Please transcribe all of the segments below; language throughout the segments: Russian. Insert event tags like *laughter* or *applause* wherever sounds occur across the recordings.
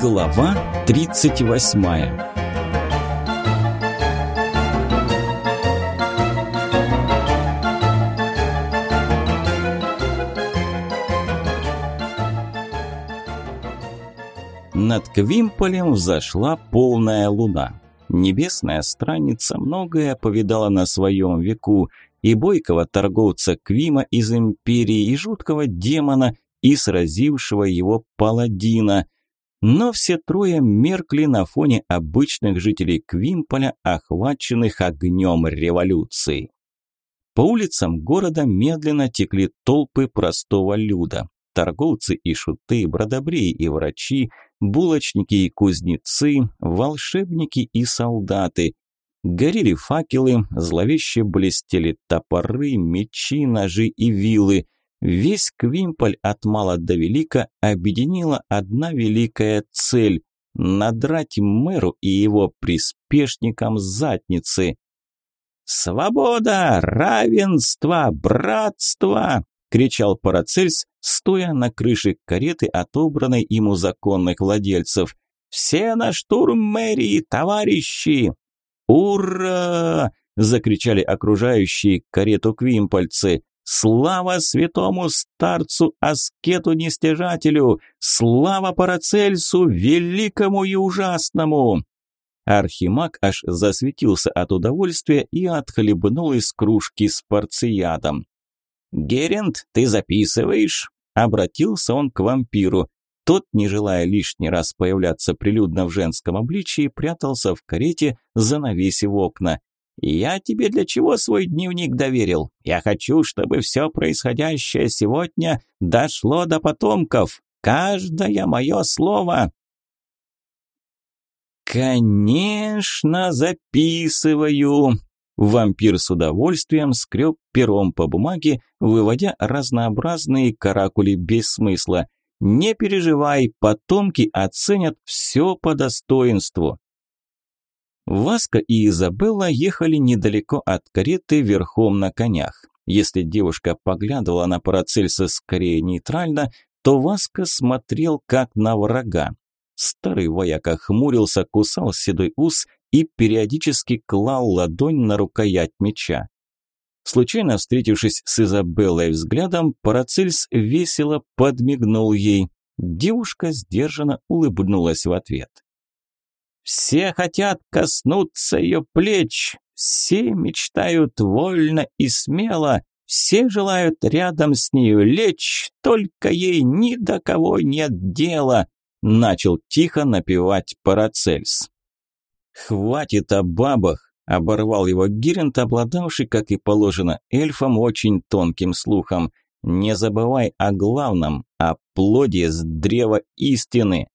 Глава 38 Над Квимполем взошла полная луна. Небесная страница многое повидала на своем веку, и бойкого торговца Квима из Империи, и жуткого демона, и сразившего его паладина. Но все трое меркли на фоне обычных жителей Квимполя, охваченных огнем революции. По улицам города медленно текли толпы простого люда. Торговцы и шуты, бродобреи и врачи, булочники и кузнецы, волшебники и солдаты. Горели факелы, зловеще блестели топоры, мечи, ножи и вилы – Весь Квимполь от мала до велика объединила одна великая цель – надрать мэру и его приспешникам задницы. «Свобода! Равенство! Братство!» – кричал Парацельс, стоя на крыше кареты, отобранной ему законных владельцев. «Все на штурм мэрии, товарищи!» «Ура!» – закричали окружающие карету квимпольцы. Слава святому старцу аскету-нестяжателю! Слава Парацельсу, великому и ужасному!» Архимаг аж засветился от удовольствия и отхлебнул из кружки с порциядом. «Герент, ты записываешь?» – обратился он к вампиру. Тот, не желая лишний раз появляться прилюдно в женском обличии, прятался в карете, занавесив окна. Я тебе для чего свой дневник доверил? Я хочу, чтобы все происходящее сегодня дошло до потомков. Каждое мое слово. Конечно, записываю. Вампир с удовольствием скреб пером по бумаге, выводя разнообразные каракули без смысла. Не переживай, потомки оценят все по достоинству. Васка и Изабелла ехали недалеко от кареты верхом на конях. Если девушка поглядывала на Парацельса скорее нейтрально, то Васка смотрел как на врага. Старый вояка хмурился, кусал седой ус и периодически клал ладонь на рукоять меча. Случайно встретившись с Изабеллой взглядом, Парацельс весело подмигнул ей. Девушка сдержанно улыбнулась в ответ. Все хотят коснуться ее плеч, все мечтают вольно и смело, все желают рядом с нею лечь, только ей ни до кого нет дела, начал тихо напевать Парацельс. Хватит о бабах, оборвал его Гирент, обладавший, как и положено эльфам, очень тонким слухом. Не забывай о главном, о плоде с древа истины.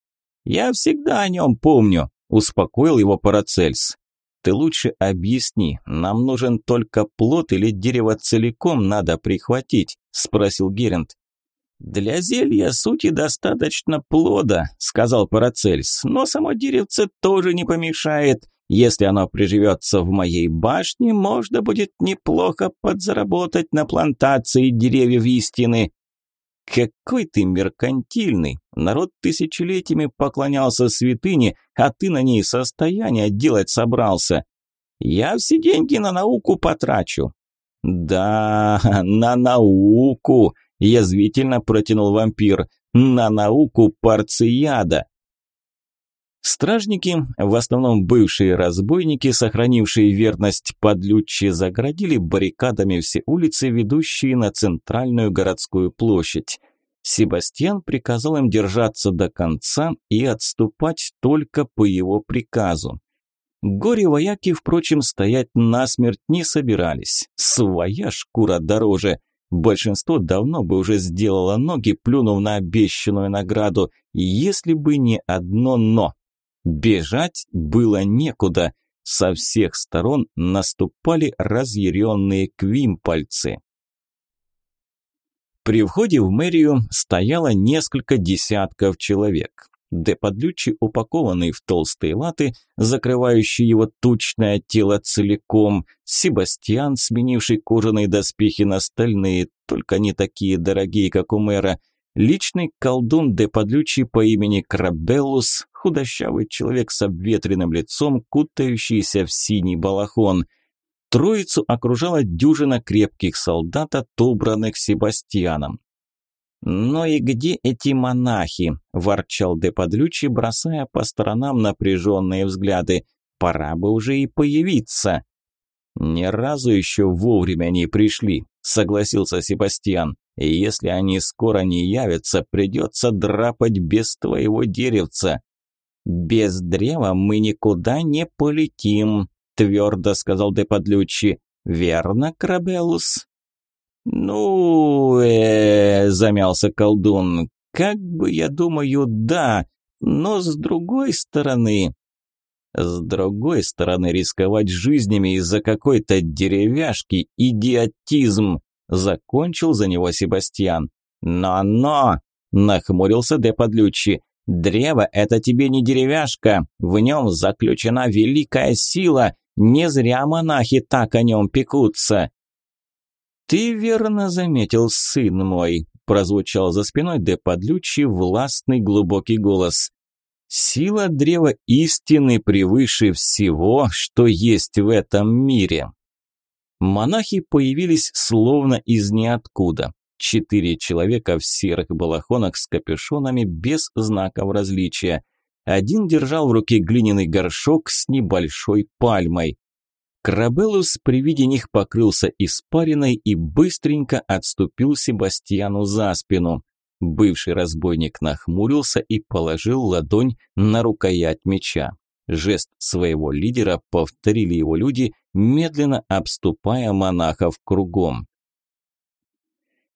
Я всегда о нем помню, Успокоил его Парацельс. Ты лучше объясни, нам нужен только плод или дерево целиком надо прихватить, спросил Герент. Для зелья сути достаточно плода, сказал Парацельс, но само деревце тоже не помешает. Если оно приживется в моей башне, можно будет неплохо подзаработать на плантации деревьев истины. Какой ты меркантильный! Народ тысячелетиями поклонялся святыне, а ты на ней состояние делать собрался. Я все деньги на науку потрачу. Да, *laughs* на науку, язвительно протянул вампир. На науку парцияда. Стражники, в основном бывшие разбойники, сохранившие верность подлючи, заградили баррикадами все улицы, ведущие на центральную городскую площадь. Себастьян приказал им держаться до конца и отступать только по его приказу. Горе-вояки, впрочем, стоять насмерть не собирались. Своя шкура дороже. Большинство давно бы уже сделало ноги, плюнув на обещанную награду, если бы не одно «но». Бежать было некуда. Со всех сторон наступали разъяренные квимпальцы. При входе в мэрию стояло несколько десятков человек. Деподлючи, упакованный в толстые латы, закрывающие его тучное тело целиком, Себастьян, сменивший кожаные доспехи на стальные, только не такие дорогие, как у мэра, личный колдун де Подлючи по имени Крабеллус, худощавый человек с обветренным лицом, кутающийся в синий балахон. Троицу окружала дюжина крепких солдат, отобранных Себастьяном. «Ну и где эти монахи?» – ворчал де Подлючи, бросая по сторонам напряженные взгляды. «Пора бы уже и появиться». «Ни разу еще вовремя не пришли», – согласился Себастьян. И если они скоро не явятся, придется драпать без твоего деревца. Без древа мы никуда не полетим, твердо сказал Деподлючи. Верно, Крабелус? Ну, э, замялся колдун. Как бы я думаю, да, но с другой стороны, с другой стороны, рисковать жизнями из-за какой-то деревяшки – идиотизм. Закончил за него Себастьян. «Но-но!» – нахмурился Де Подлючи. «Древо – это тебе не деревяшка, в нем заключена великая сила, не зря монахи так о нем пекутся». «Ты верно заметил, сын мой», – прозвучал за спиной Де Подлючи властный глубокий голос. «Сила древа истины превыше всего, что есть в этом мире. Монахи появились словно из ниоткуда. Четыре человека в серых балахонах с капюшонами без знаков различия. Один держал в руке глиняный горшок с небольшой пальмой. Крабелус при виде них покрылся испариной и быстренько отступил Себастьяну за спину. Бывший разбойник нахмурился и положил ладонь на рукоять меча. Жест своего лидера повторили его люди, медленно обступая монахов кругом.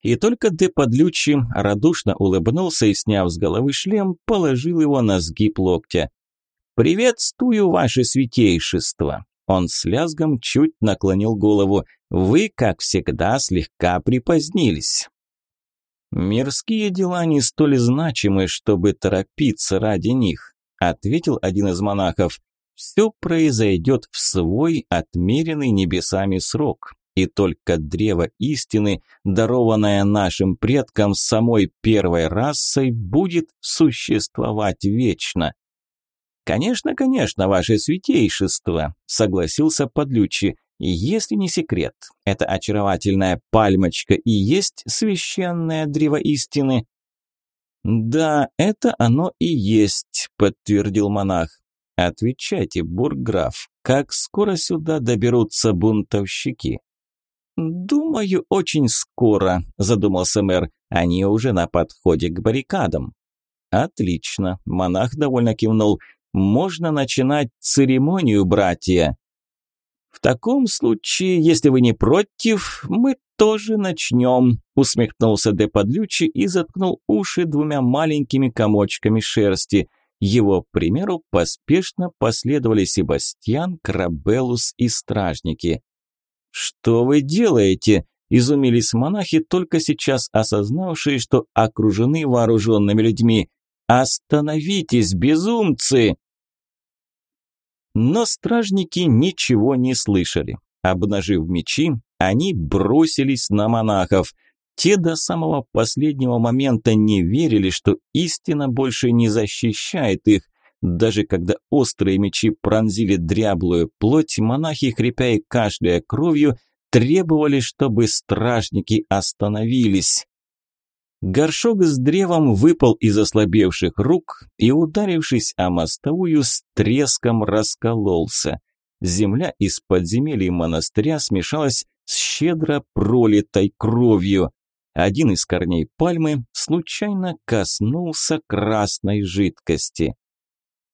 И только Де Подлючи радушно улыбнулся и, сняв с головы шлем, положил его на сгиб локтя. «Приветствую, ваше святейшество!» Он с лязгом чуть наклонил голову. «Вы, как всегда, слегка припозднились». «Мирские дела не столь значимы, чтобы торопиться ради них ответил один из монахов. Все произойдет в свой отмеренный небесами срок, и только древо истины, дарованное нашим предкам самой первой расой, будет существовать вечно. «Конечно, конечно, ваше святейшество», – согласился Подлючи. «Если не секрет, эта очаровательная пальмочка и есть священное древо истины». «Да, это оно и есть», – подтвердил монах. «Отвечайте, бурграф, как скоро сюда доберутся бунтовщики?» «Думаю, очень скоро», – задумался мэр. «Они уже на подходе к баррикадам». «Отлично», – монах довольно кивнул. «Можно начинать церемонию, братья». «В таком случае, если вы не против, мы тоже начнем», – усмехнулся Де Подлючи и заткнул уши двумя маленькими комочками шерсти. Его примеру поспешно последовали Себастьян, Крабелус и стражники. «Что вы делаете?» – изумились монахи, только сейчас осознавшие, что окружены вооруженными людьми. «Остановитесь, безумцы!» Но стражники ничего не слышали. Обнажив мечи, они бросились на монахов. Те до самого последнего момента не верили, что истина больше не защищает их. Даже когда острые мечи пронзили дряблую плоть, монахи, хрипя и кашляя кровью, требовали, чтобы стражники остановились. Горшок с древом выпал из ослабевших рук и, ударившись о мостовую, с треском раскололся. Земля из подземелья монастыря смешалась с щедро пролитой кровью. Один из корней пальмы случайно коснулся красной жидкости.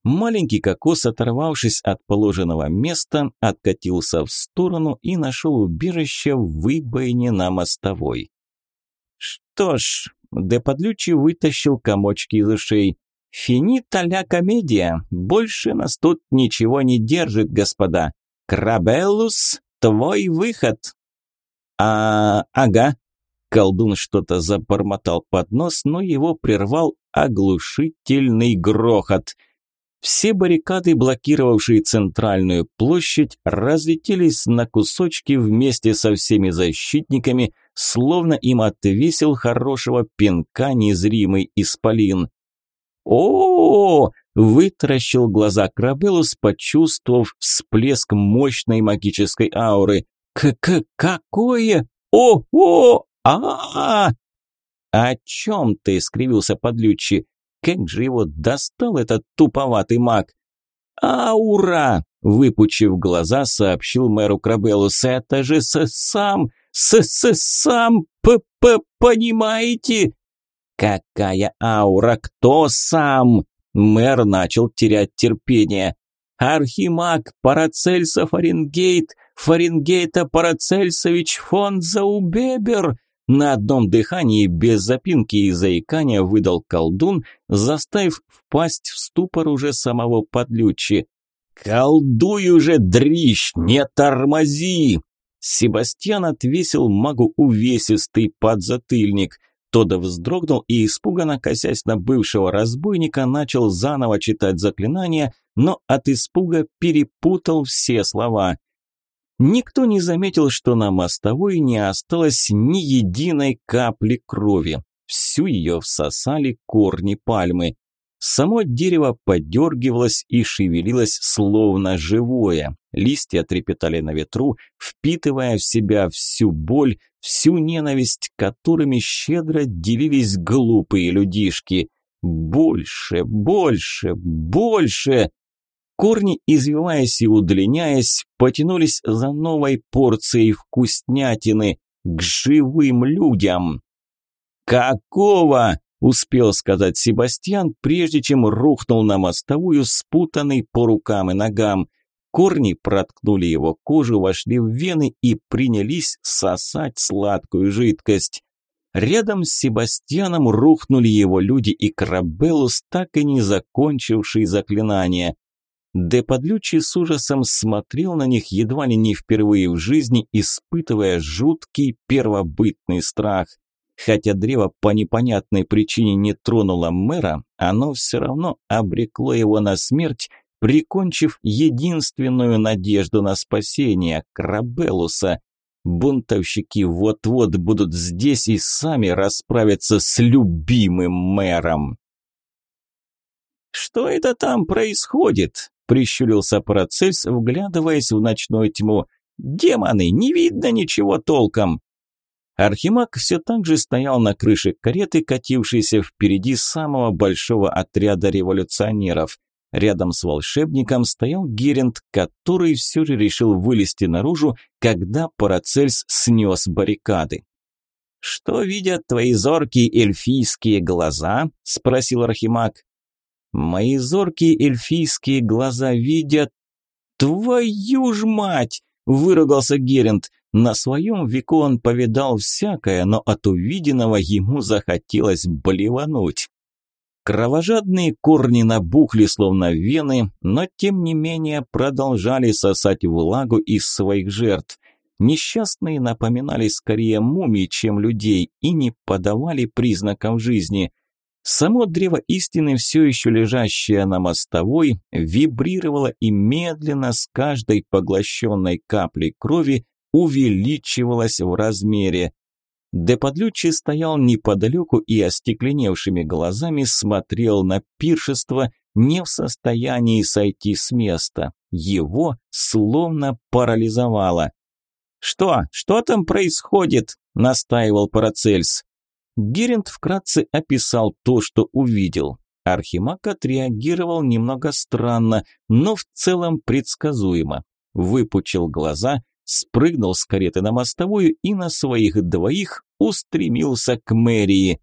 Маленький кокос, оторвавшись от положенного места, откатился в сторону и нашел убежище в выбоине на мостовой. Что ж, Де Подлючи вытащил комочки из ушей. «Финита ля комедия. Больше нас тут ничего не держит, господа. Крабеллус, твой выход». «А, ага». Колдун что-то забормотал под нос, но его прервал оглушительный грохот. Все баррикады, блокировавшие центральную площадь, разлетелись на кусочки вместе со всеми защитниками, словно им отвесил хорошего пинка незримый исполин. о, -о, Вытаращил глаза Крабелус, почувствовав всплеск мощной магической ауры. «К-к... какое? О-о! а а «О чем ты?» – скривился подлючи. «Как же его достал этот туповатый маг?» «Аура!» – выпучив глаза, сообщил мэру Крабелус. «Это же с сам, с с сам, п п понимаете?» «Какая аура? Кто сам?» Мэр начал терять терпение. «Архимаг Парацельса Фаренгейт, Фаренгейта Парацельсович фон Заубебер!» На одном дыхании, без запинки и заикания, выдал колдун, заставив впасть в ступор уже самого подлючи. «Колдуй уже, дрищ, не тормози!» Себастьян отвесил магу увесистый подзатыльник – Тодда вздрогнул и, испуганно косясь на бывшего разбойника, начал заново читать заклинание, но от испуга перепутал все слова. Никто не заметил, что на мостовой не осталось ни единой капли крови. Всю ее всосали корни пальмы. Само дерево подергивалось и шевелилось словно живое. Листья трепетали на ветру, впитывая в себя всю боль, всю ненависть, которыми щедро делились глупые людишки. Больше, больше, больше! Корни, извиваясь и удлиняясь, потянулись за новой порцией вкуснятины к живым людям. «Какого?» успел сказать Себастьян, прежде чем рухнул на мостовую, спутанный по рукам и ногам. Корни проткнули его кожу, вошли в вены и принялись сосать сладкую жидкость. Рядом с Себастьяном рухнули его люди и Крабелус, так и не закончивший заклинание. Де Подлючий с ужасом смотрел на них едва ли не впервые в жизни, испытывая жуткий первобытный страх. Хотя древо по непонятной причине не тронуло мэра, оно все равно обрекло его на смерть, прикончив единственную надежду на спасение – Крабелуса. Бунтовщики вот-вот будут здесь и сами расправятся с любимым мэром. «Что это там происходит?» – прищурился Парацельс, вглядываясь в ночную тьму. «Демоны, не видно ничего толком!» Архимаг все так же стоял на крыше кареты, катившейся впереди самого большого отряда революционеров. Рядом с волшебником стоял Герент, который все же решил вылезти наружу, когда Парацельс снес баррикады. «Что видят твои зоркие эльфийские глаза?» – спросил Архимаг. «Мои зоркие эльфийские глаза видят...» «Твою ж мать!» – выругался Герент. На своем веку он повидал всякое, но от увиденного ему захотелось блевануть. Кровожадные корни набухли, словно вены, но тем не менее продолжали сосать влагу из своих жертв. Несчастные напоминали скорее мумий, чем людей, и не подавали признаков жизни. Само древо истины, все еще лежащее на мостовой, вибрировало и медленно с каждой поглощенной каплей крови увеличивалась в размере. Деподлючий стоял неподалеку и остекленевшими глазами смотрел на пиршество, не в состоянии сойти с места. Его словно парализовало. «Что? Что там происходит?» – настаивал Парацельс. Геринд вкратце описал то, что увидел. Архимаг отреагировал немного странно, но в целом предсказуемо. Выпучил глаза – спрыгнул с кареты на мостовую и на своих двоих устремился к мэрии.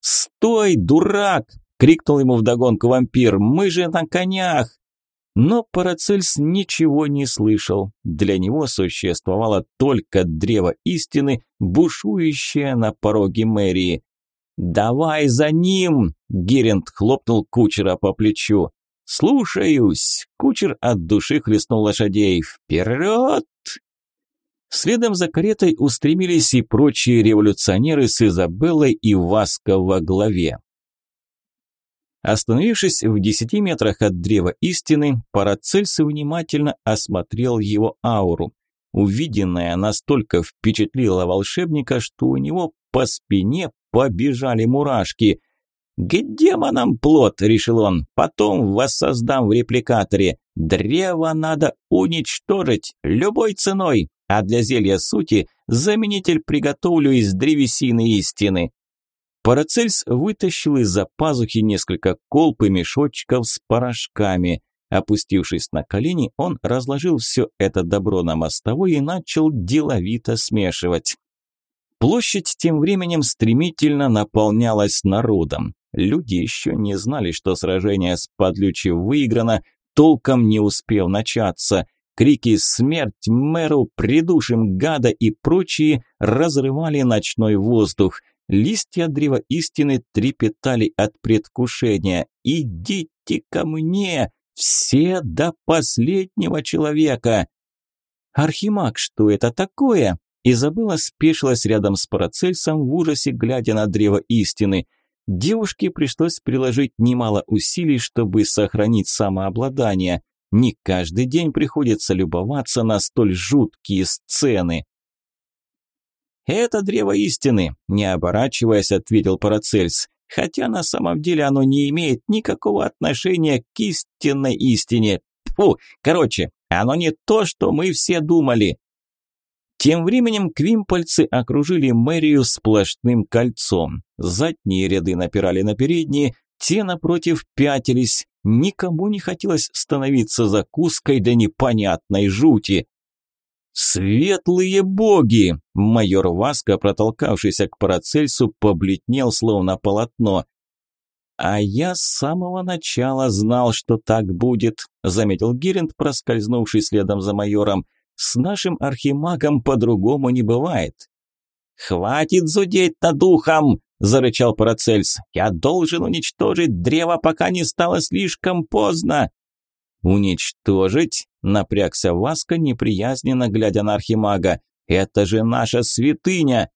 «Стой, дурак!» – крикнул ему вдогонку вампир. «Мы же на конях!» Но Парацельс ничего не слышал. Для него существовало только древо истины, бушующее на пороге мэрии. «Давай за ним!» – Герент хлопнул кучера по плечу. «Слушаюсь!» – кучер от души хлестнул лошадей. «Вперед!» Следом за каретой устремились и прочие революционеры с Изабеллой и Васко во главе. Остановившись в десяти метрах от древа истины, Парацельс внимательно осмотрел его ауру. Увиденное настолько впечатлило волшебника, что у него по спине побежали мурашки. «К демонам плод!» – решил он. «Потом воссоздам в репликаторе. Древо надо уничтожить любой ценой, а для зелья сути заменитель приготовлю из древесины истины». Парацельс вытащил из-за пазухи несколько колб и мешочков с порошками. Опустившись на колени, он разложил все это добро на мостовой и начал деловито смешивать. Площадь тем временем стремительно наполнялась народом. Люди еще не знали, что сражение с Подлючи выиграно, толком не успел начаться. Крики «Смерть мэру! Придушим гада!» и прочие разрывали ночной воздух. Листья древа истины трепетали от предвкушения. «Идите ко мне! Все до последнего человека!» «Архимаг, что это такое?» Изабелла спешилась рядом с Парацельсом в ужасе, глядя на древо истины. Девушке пришлось приложить немало усилий, чтобы сохранить самообладание. Не каждый день приходится любоваться на столь жуткие сцены. «Это древо истины», – не оборачиваясь, ответил Парацельс. «Хотя на самом деле оно не имеет никакого отношения к истинной истине. Фу, короче, оно не то, что мы все думали». Тем временем квимпольцы окружили мэрию сплошным кольцом. Задние ряды напирали на передние, те напротив пятились. Никому не хотелось становиться закуской для непонятной жути. «Светлые боги!» Майор Васка, протолкавшийся к Парацельсу, побледнел, словно полотно. «А я с самого начала знал, что так будет», – заметил Геринд, проскользнувший следом за майором. «С нашим архимагом по-другому не бывает». «Хватит зудеть над духом!» – зарычал Парацельс. «Я должен уничтожить древо, пока не стало слишком поздно!» «Уничтожить?» – напрягся Васка, неприязненно глядя на архимага. «Это же наша святыня!»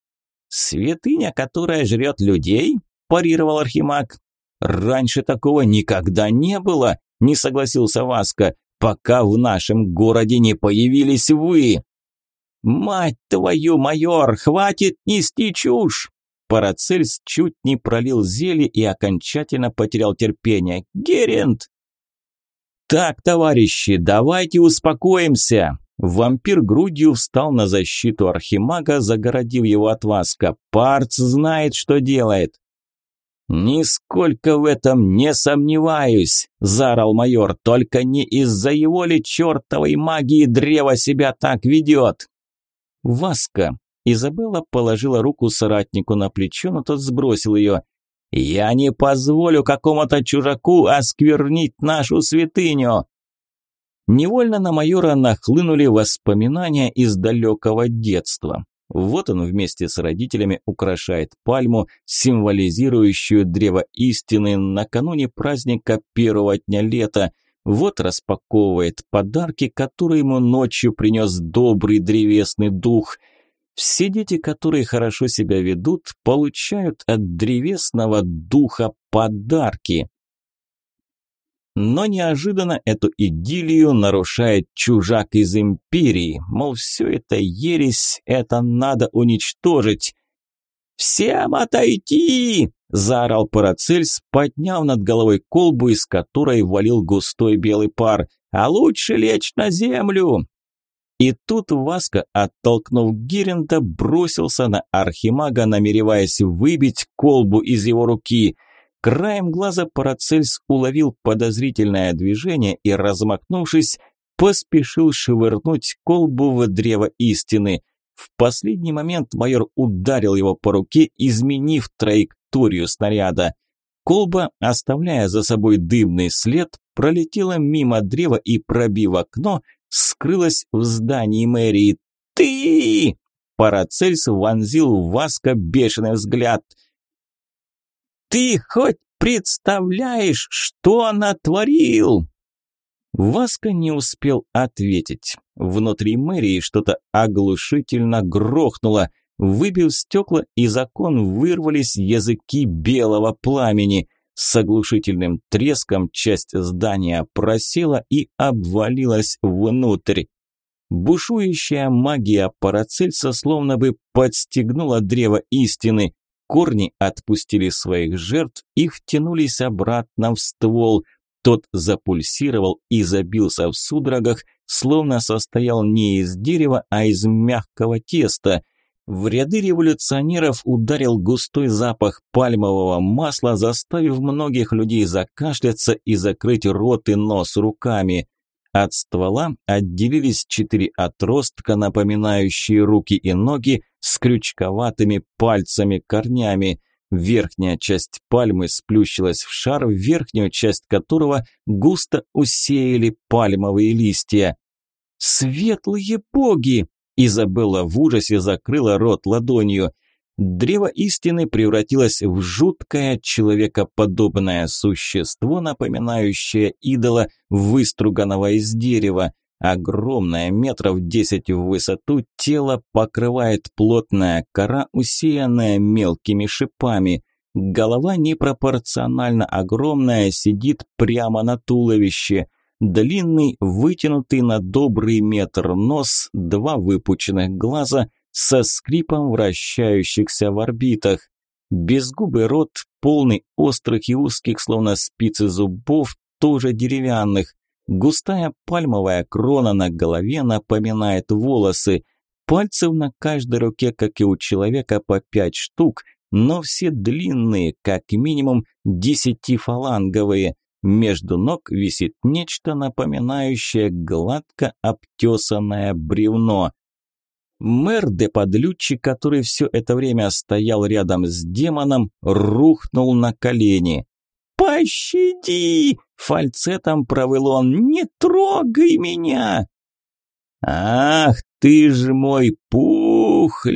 «Святыня, которая жрет людей?» – парировал архимаг. «Раньше такого никогда не было!» – не согласился Васка. «Пока в нашем городе не появились вы!» «Мать твою, майор, хватит нести чушь!» Парацельс чуть не пролил зелье и окончательно потерял терпение. «Герент!» «Так, товарищи, давайте успокоимся!» Вампир грудью встал на защиту архимага, загородив его от Васка. «Парц знает, что делает!» «Нисколько в этом не сомневаюсь!» – заорал майор. «Только не из-за его ли чертовой магии древо себя так ведет!» «Васка!» Изабелла положила руку соратнику на плечо, но тот сбросил ее. «Я не позволю какому-то чужаку осквернить нашу святыню!» Невольно на майора нахлынули воспоминания из далекого детства. Вот он вместе с родителями украшает пальму, символизирующую древо истины накануне праздника первого дня лета. Вот распаковывает подарки, которые ему ночью принес добрый древесный дух – все дети, которые хорошо себя ведут, получают от древесного духа подарки. Но неожиданно эту идиллию нарушает чужак из империи, мол, все это ересь, это надо уничтожить. «Всем отойти!» – заорал Парацельс, подняв над головой колбу, из которой валил густой белый пар. «А лучше лечь на землю! И тут Васка, оттолкнув Гиренда, бросился на Архимага, намереваясь выбить колбу из его руки. Краем глаза Парацельс уловил подозрительное движение и, размахнувшись, поспешил швырнуть колбу в древо истины. В последний момент майор ударил его по руке, изменив траекторию снаряда. Колба, оставляя за собой дымный след, пролетела мимо древа и, пробив окно, скрылась в здании мэрии. «Ты!» Парацельс вонзил в Васка бешеный взгляд. «Ты хоть представляешь, что она творил?» Васка не успел ответить. Внутри мэрии что-то оглушительно грохнуло. Выбив стекла, из окон вырвались языки белого пламени. С оглушительным треском часть здания просела и обвалилась внутрь. Бушующая магия Парацельса словно бы подстегнула древо истины. Корни отпустили своих жертв и втянулись обратно в ствол. Тот запульсировал и забился в судорогах, словно состоял не из дерева, а из мягкого теста. В ряды революционеров ударил густой запах пальмового масла, заставив многих людей закашляться и закрыть рот и нос руками. От ствола отделились четыре отростка, напоминающие руки и ноги с крючковатыми пальцами-корнями. Верхняя часть пальмы сплющилась в шар, верхнюю часть которого густо усеяли пальмовые листья. «Светлые боги!» Изабелла в ужасе закрыла рот ладонью. Древо истины превратилось в жуткое человекоподобное существо, напоминающее идола, выструганного из дерева. Огромное, метров десять в высоту, тело покрывает плотная кора, усеянная мелкими шипами. Голова непропорционально огромная, сидит прямо на туловище. Длинный, вытянутый на добрый метр нос, два выпученных глаза со скрипом вращающихся в орбитах. Безгубый рот, полный острых и узких, словно спицы зубов, тоже деревянных. Густая пальмовая крона на голове напоминает волосы. Пальцев на каждой руке, как и у человека, по пять штук, но все длинные, как минимум десятифаланговые. Между ног висит нечто напоминающее гладко обтесанное бревно. Мэр де Подлючи, который все это время стоял рядом с демоном, рухнул на колени. «Пощади!» – фальцетом провыл он. «Не трогай меня!» «Ах, ты же мой пухленький!»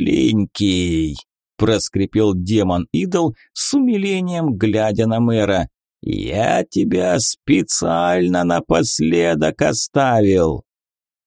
– проскрипел демон-идол с умилением, глядя на мэра. «Я тебя специально напоследок оставил!»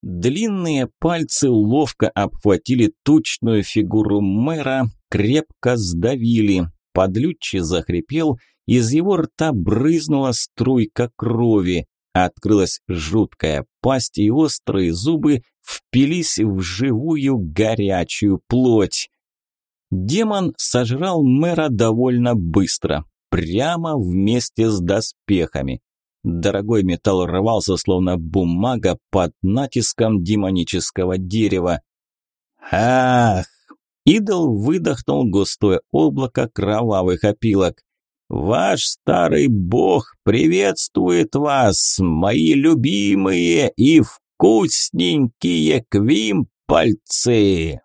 Длинные пальцы ловко обхватили тучную фигуру мэра, крепко сдавили. Подлючий захрипел, из его рта брызнула струйка крови. Открылась жуткая пасть, и острые зубы впились в живую горячую плоть. Демон сожрал мэра довольно быстро, прямо вместе с доспехами. Дорогой металл рвался, словно бумага под натиском демонического дерева. «Ах!» Идол выдохнул густое облако кровавых опилок. «Ваш старый бог приветствует вас, мои любимые и вкусненькие квимпальцы!»